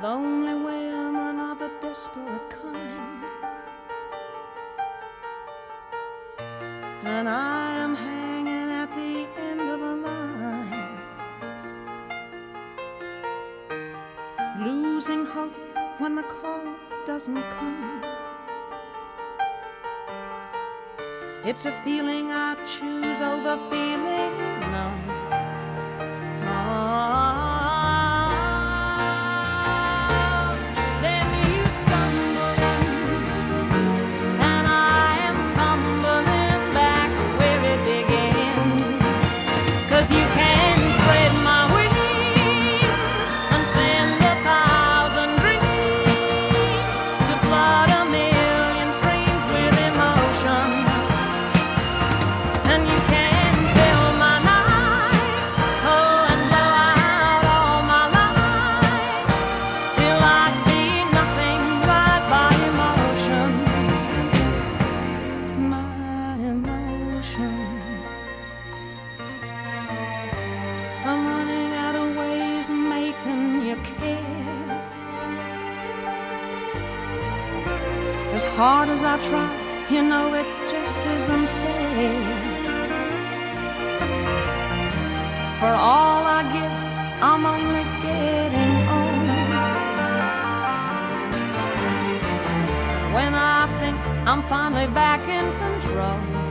Lonely women are the desperate kind. And I am hanging at the end of a line. Losing hope when the call doesn't come. It's a feeling I choose over feeling As hard as I try, you know it just isn't fair. For all I give, I'm only getting old. When I think I'm finally back in control.